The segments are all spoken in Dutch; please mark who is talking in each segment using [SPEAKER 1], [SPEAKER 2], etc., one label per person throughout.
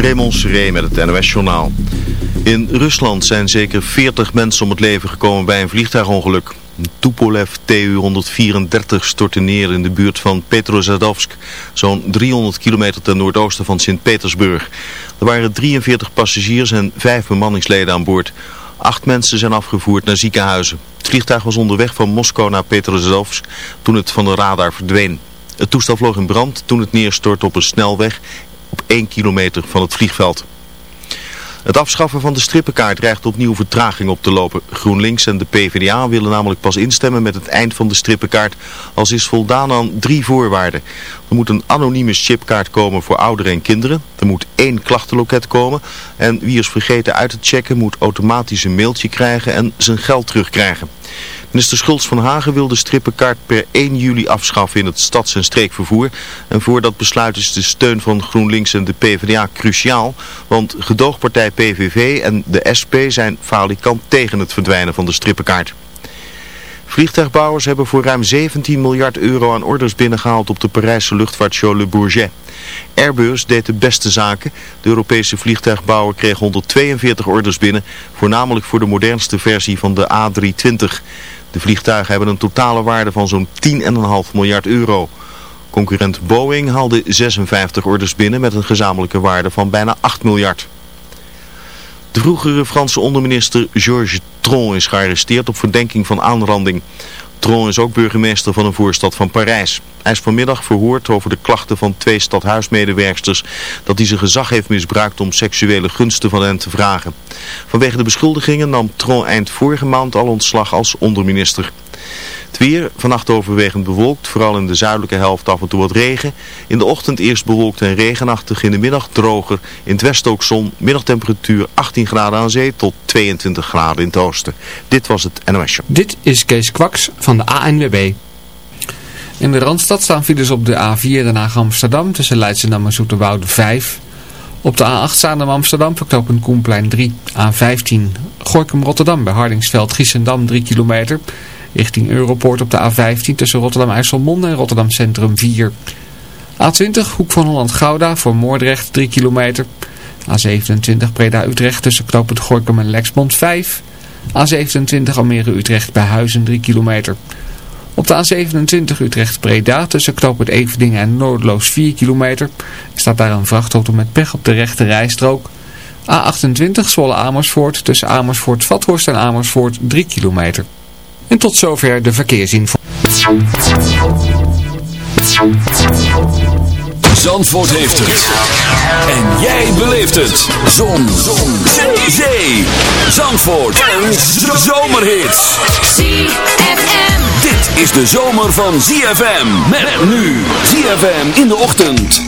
[SPEAKER 1] Raymond Seré met het NOS-journaal. In Rusland zijn zeker 40 mensen om het leven gekomen bij een vliegtuigongeluk. Tupolev Tu-134 stortte neer in de buurt van Petrozadovsk, zo'n 300 kilometer ten noordoosten van Sint-Petersburg. Er waren 43 passagiers en 5 bemanningsleden aan boord. Acht mensen zijn afgevoerd naar ziekenhuizen. Het vliegtuig was onderweg van Moskou naar Petrozadovsk toen het van de radar verdween. Het toestel vloog in brand toen het neerstortte op een snelweg 1 kilometer van het vliegveld. Het afschaffen van de strippenkaart dreigt opnieuw vertraging op te lopen. GroenLinks en de PvdA willen namelijk pas instemmen met het eind van de strippenkaart als is voldaan aan drie voorwaarden. Er moet een anonieme chipkaart komen voor ouderen en kinderen. Er moet één klachtenloket komen. En wie is vergeten uit te checken moet automatisch een mailtje krijgen en zijn geld terugkrijgen. Minister Schultz van Hagen wil de strippenkaart per 1 juli afschaffen in het stads- en streekvervoer. En voor dat besluit is de steun van GroenLinks en de PvdA cruciaal. Want gedoogpartij PVV en de SP zijn falikant tegen het verdwijnen van de strippenkaart. Vliegtuigbouwers hebben voor ruim 17 miljard euro aan orders binnengehaald op de Parijse luchtvaartshow Le Bourget. Airbus deed de beste zaken. De Europese vliegtuigbouwer kreeg 142 orders binnen, voornamelijk voor de modernste versie van de A320. De vliegtuigen hebben een totale waarde van zo'n 10,5 miljard euro. Concurrent Boeing haalde 56 orders binnen met een gezamenlijke waarde van bijna 8 miljard. De vroegere Franse onderminister Georges Tron is gearresteerd op verdenking van aanranding. Tron is ook burgemeester van een voorstad van Parijs. Hij is vanmiddag verhoord over de klachten van twee stadhuismedewerksters dat hij zijn gezag heeft misbruikt om seksuele gunsten van hen te vragen. Vanwege de beschuldigingen nam Tron eind vorige maand al ontslag als onderminister. Het weer, vannacht overwegend bewolkt, vooral in de zuidelijke helft af en toe wat regen. In de ochtend eerst bewolkt en regenachtig, in de middag droger. In het westen ook zon, middagtemperatuur 18 graden aan zee tot 22 graden in het oosten. Dit was het NOS Show.
[SPEAKER 2] Dit is Kees Kwaks van de ANWB. In de Randstad staan files op de A4 Den Haag Amsterdam tussen Leidschendam en Zoeterwoude 5. Op de A8 staan Amsterdam verknopend Koenplein 3. A15 Gorkum Rotterdam bij Hardingsveld Giessendam 3 kilometer. Richting Europoort op de A15 tussen Rotterdam IJsselmonde en Rotterdam Centrum 4. A20 Hoek van Holland Gouda voor Moordrecht 3 kilometer. A27 Breda Utrecht tussen knooppunt Gorkum en Lexmond 5. A27 Almere Utrecht bij Huizen 3 kilometer. Op de A27 Utrecht Breda tussen knooppunt Eveningen en Noordloos 4 kilometer. Staat daar een vrachtauto met pech op de rechte rijstrook. A28 Zwolle Amersfoort tussen Amersfoort Vathorst en Amersfoort 3 kilometer. En tot zover de verkeersinformatie.
[SPEAKER 3] Zandvoort heeft het. En jij beleeft het. Zon. Zon. Zee. Zee. Zandvoort. Een zomerhit.
[SPEAKER 4] ZFM.
[SPEAKER 3] Dit is de zomer van ZFM. Met nu. ZFM in de ochtend.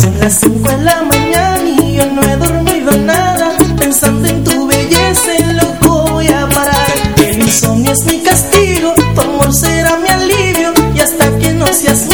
[SPEAKER 5] Son las 5 de la mañana y yo no he dormido nada. Pensando en tu belleza, en loco voy a parar. El insomnio es mi castigo, tu amor será mi alivio. Y hasta que no seas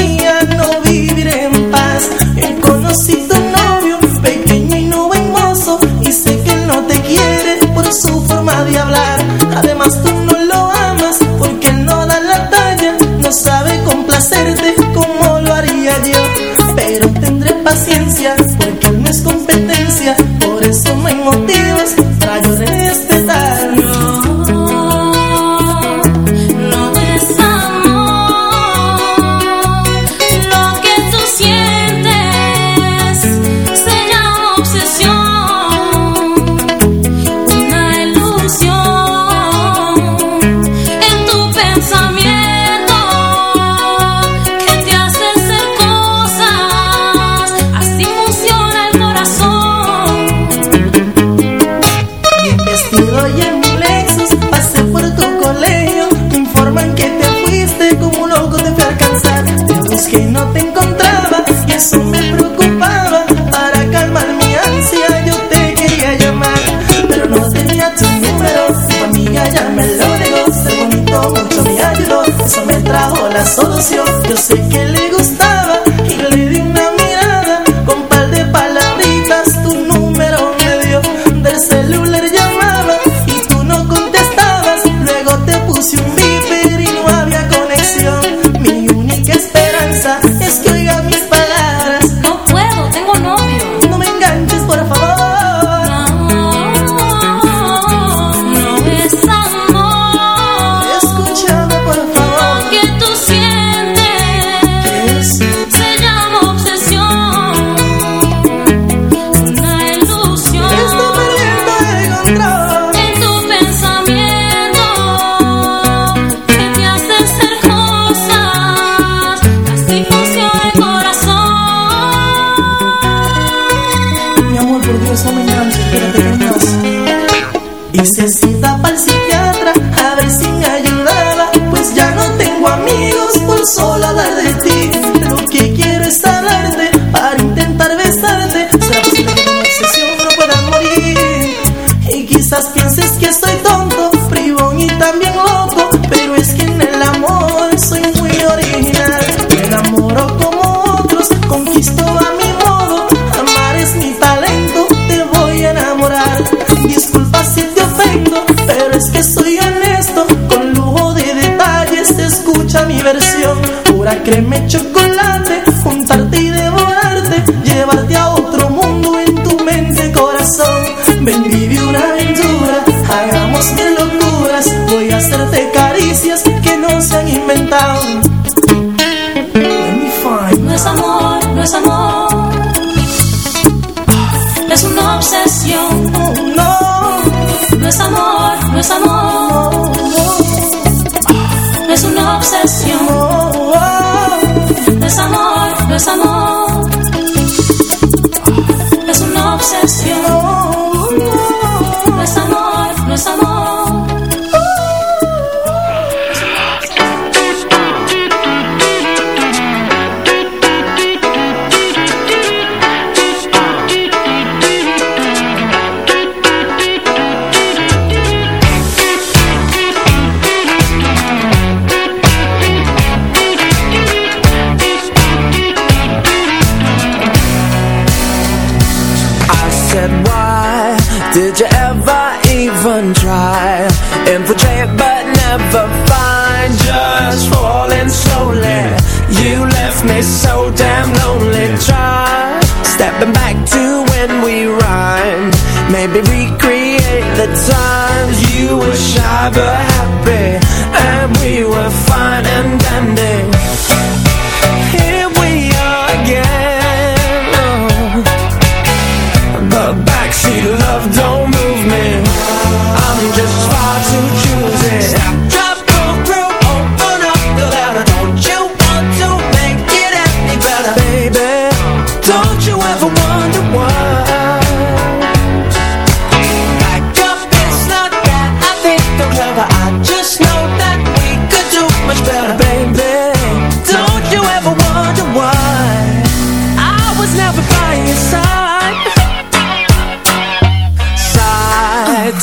[SPEAKER 5] créeme chocolate.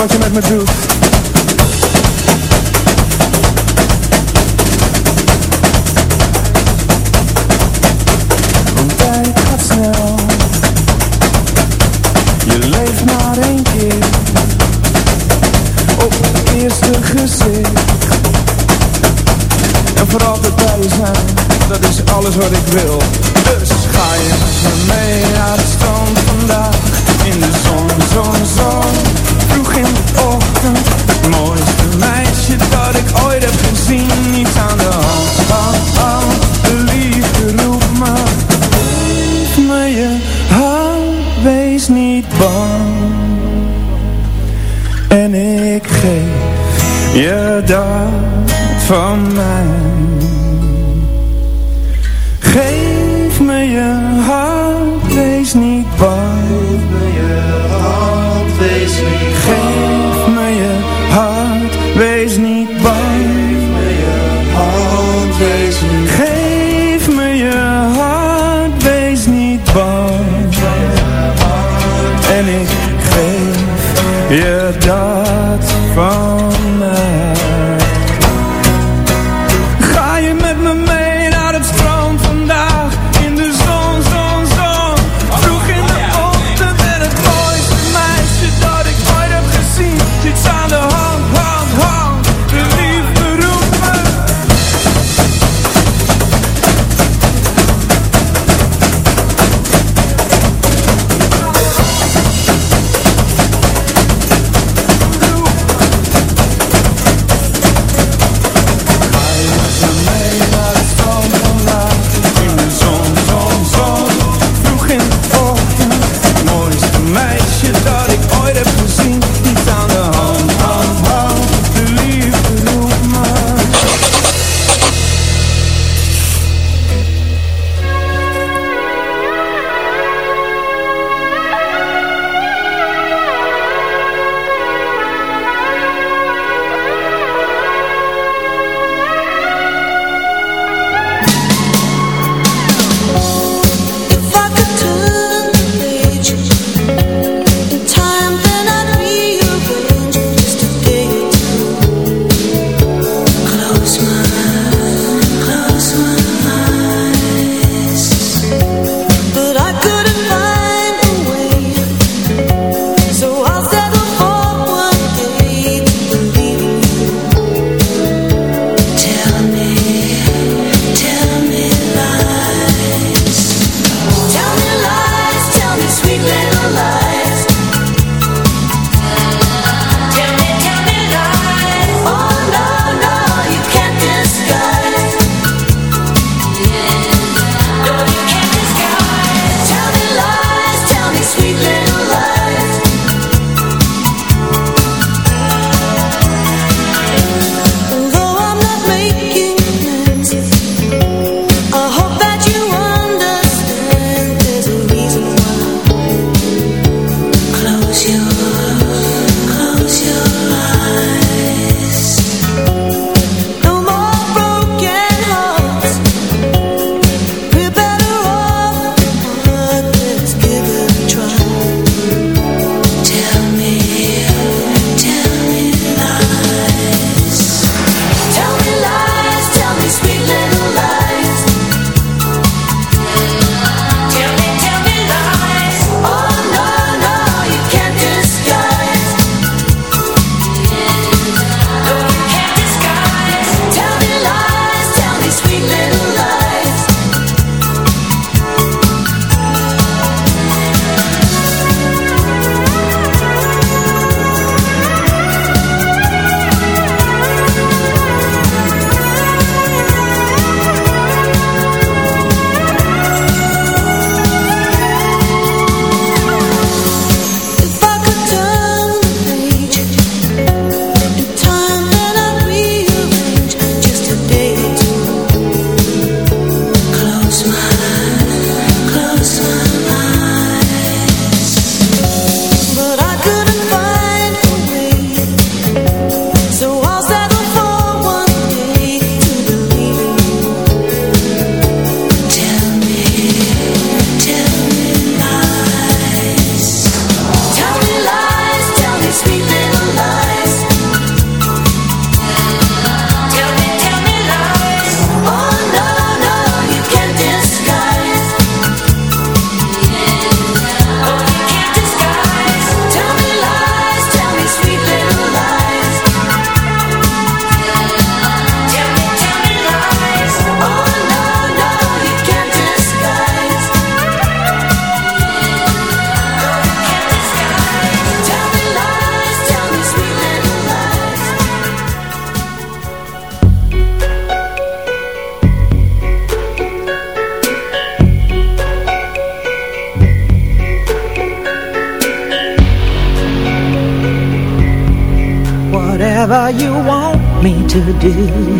[SPEAKER 6] zobaczymy jak my do. dark do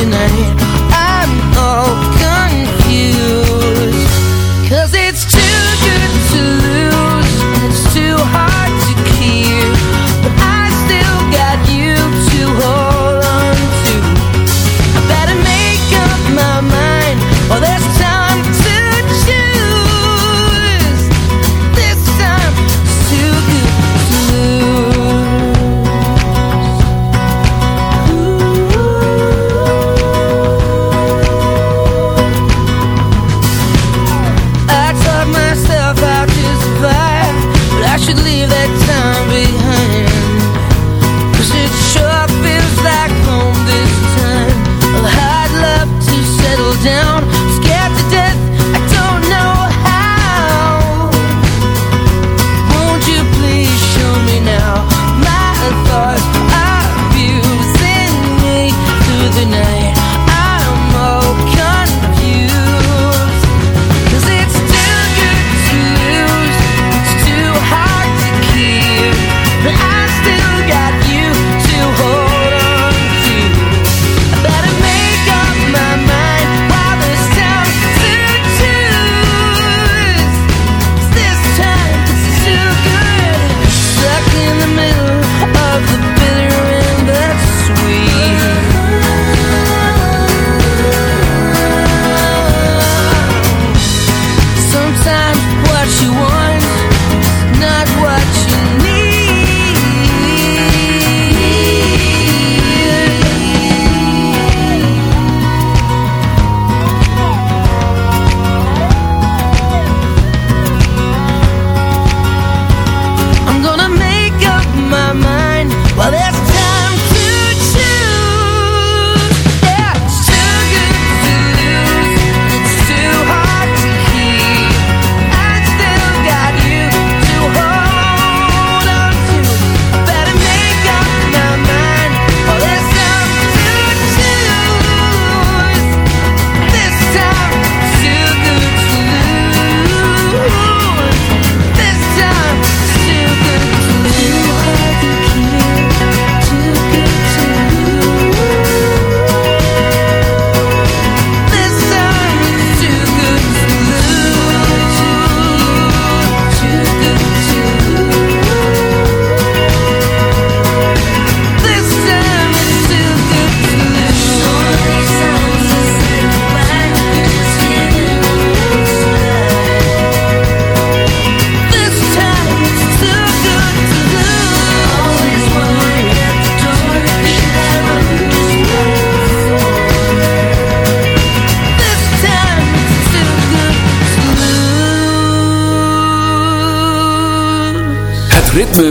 [SPEAKER 4] tonight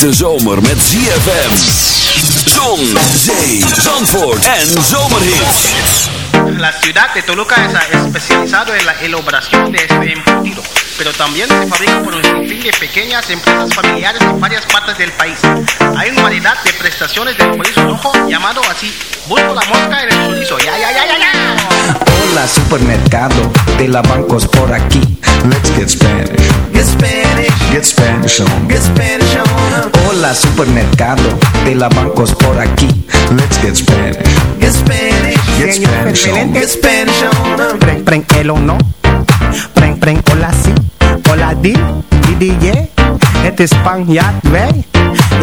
[SPEAKER 7] Hete zomer met ZFM. Zon, zee, zandvoort en zomerhits.
[SPEAKER 8] La ciudad de Toluca es especializado en la elaboración de este embutido, pero también se fabrica por un sinfín de pequeñas empresas familiares en varias partes del país. Hay una variedad de prestaciones del chorizo rojo llamado así. Busco la mosca en el chorizo. Ya, ya, ya, ya, ya.
[SPEAKER 9] Hola supermercado de la bancos por aquí. Let's get Spanish.
[SPEAKER 10] Get Spanish.
[SPEAKER 9] Get Spanish on.
[SPEAKER 10] Get Spanish on.
[SPEAKER 9] Hola supermercado de la bancos por aquí. Let's get Spanish.
[SPEAKER 10] Get Spanish.
[SPEAKER 9] Get Spanish on.
[SPEAKER 10] Get Spanish on.
[SPEAKER 11] Preng, preng, el o no. Preng, preng, hola si. Hola di, di, di, yeah. Het is Spanjaard, wij.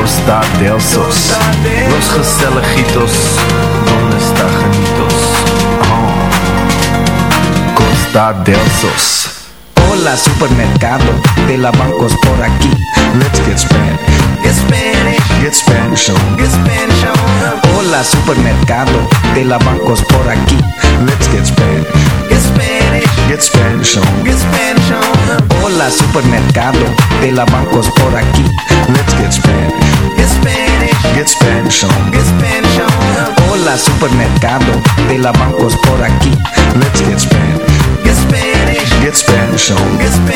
[SPEAKER 1] Costa del Sos. Los gezelligitos, donde está genitos? Oh. Costa del Sos.
[SPEAKER 9] Hola supermercado de la bancos por aquí. Let's get Spanish.
[SPEAKER 10] Get Spanish.
[SPEAKER 9] Get Spanish on.
[SPEAKER 10] Get Spanish on.
[SPEAKER 9] Hola supermercado de la bancos por aquí. Let's get Spanish.
[SPEAKER 10] Get Spanish.
[SPEAKER 9] Get Spanish on.
[SPEAKER 10] Get Spanish on.
[SPEAKER 9] Hola supermercado de la bancos por aquí. Let's get Spanish. Supermercado de la bancos por aquí. Let's get Spanish.
[SPEAKER 10] Get Spanish.
[SPEAKER 9] Get Spanish on.
[SPEAKER 10] Get Spanish